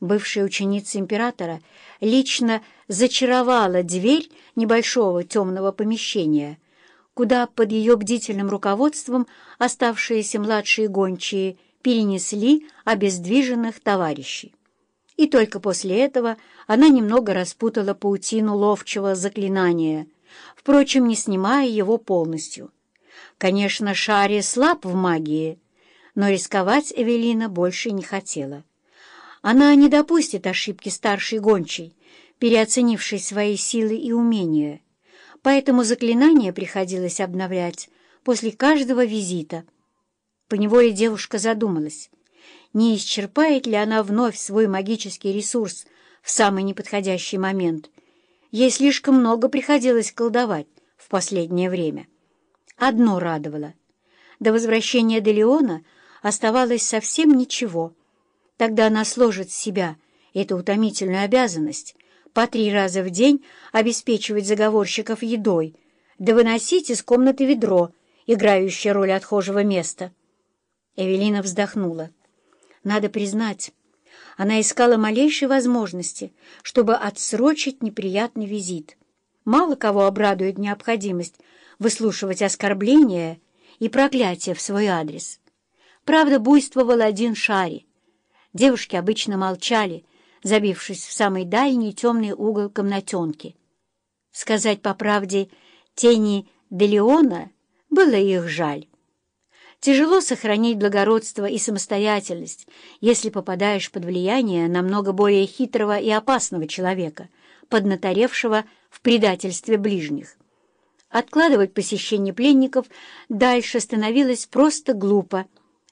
Бывшая ученица императора лично зачаровала дверь небольшого темного помещения, куда под ее бдительным руководством оставшиеся младшие гончие перенесли обездвиженных товарищей. И только после этого она немного распутала паутину ловчего заклинания, впрочем, не снимая его полностью. Конечно, Шари слаб в магии, но рисковать Эвелина больше не хотела. Она не допустит ошибки старшей гончей, переоценившей свои силы и умения, поэтому заклинание приходилось обновлять после каждого визита. Поневоле девушка задумалась, не исчерпает ли она вновь свой магический ресурс в самый неподходящий момент. Ей слишком много приходилось колдовать в последнее время. Одно радовало. До возвращения Делеона оставалось совсем ничего. Тогда она сложит с себя эту утомительную обязанность по три раза в день обеспечивать заговорщиков едой, да выносить из комнаты ведро, играющее роль отхожего места. Эвелина вздохнула. Надо признать, она искала малейшей возможности, чтобы отсрочить неприятный визит. Мало кого обрадует необходимость выслушивать оскорбления и проклятия в свой адрес. Правда, буйствовал один Шари. Девушки обычно молчали, забившись в самый дальний темный угол комнатенки. Сказать по правде, тени Делеона было их жаль. Тяжело сохранить благородство и самостоятельность, если попадаешь под влияние намного более хитрого и опасного человека, поднаторевшего в предательстве ближних. Откладывать посещение пленников дальше становилось просто глупо.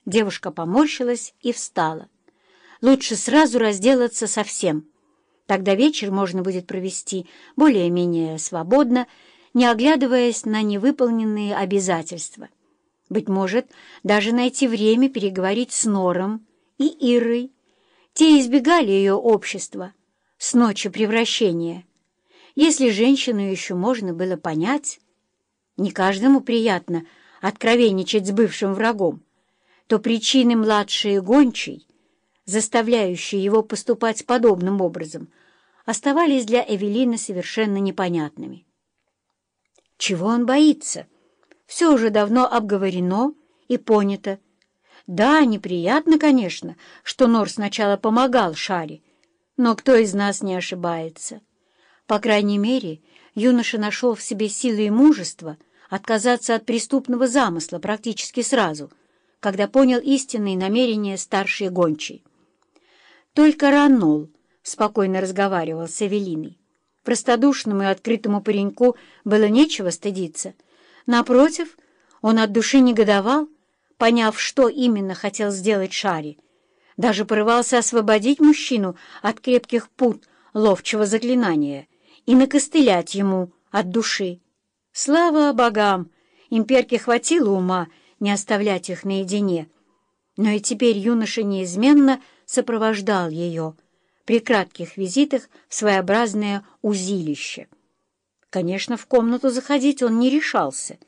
Девушка поморщилась и встала. Лучше сразу разделаться со всем. Тогда вечер можно будет провести более-менее свободно, не оглядываясь на невыполненные обязательства. Быть может, даже найти время переговорить с Нором и Ирой. Те избегали ее общества с ночи превращения. Если женщину еще можно было понять, не каждому приятно откровенничать с бывшим врагом, то причины младшие гончей, заставляющие его поступать подобным образом, оставались для Эвелины совершенно непонятными. Чего он боится? Все уже давно обговорено и понято. Да, неприятно, конечно, что Нор сначала помогал Шаре, но кто из нас не ошибается? По крайней мере, юноша нашел в себе силы и мужество отказаться от преступного замысла практически сразу, когда понял истинные намерения старшей гончей. Только Ранол спокойно разговаривал с Эвелиной. Простодушному и открытому пареньку было нечего стыдиться. Напротив, он от души негодовал, поняв, что именно хотел сделать Шари. Даже порывался освободить мужчину от крепких пут ловчего заклинания и накостылять ему от души. Слава богам! Имперке хватило ума не оставлять их наедине. Но и теперь юноша неизменно сопровождал ее при кратких визитах в своеобразное узилище. Конечно, в комнату заходить он не решался,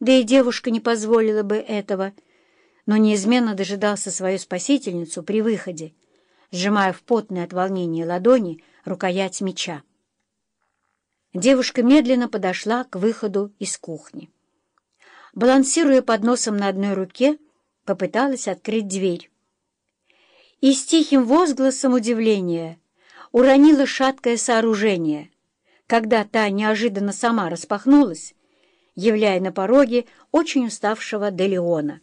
да и девушка не позволила бы этого, но неизменно дожидался свою спасительницу при выходе, сжимая в потной от волнения ладони рукоять меча. Девушка медленно подошла к выходу из кухни. Балансируя под носом на одной руке, попыталась открыть дверь. И с тихим возгласом удивления уронила шаткое сооружение, когда та неожиданно сама распахнулась, являя на пороге очень уставшего Делеона.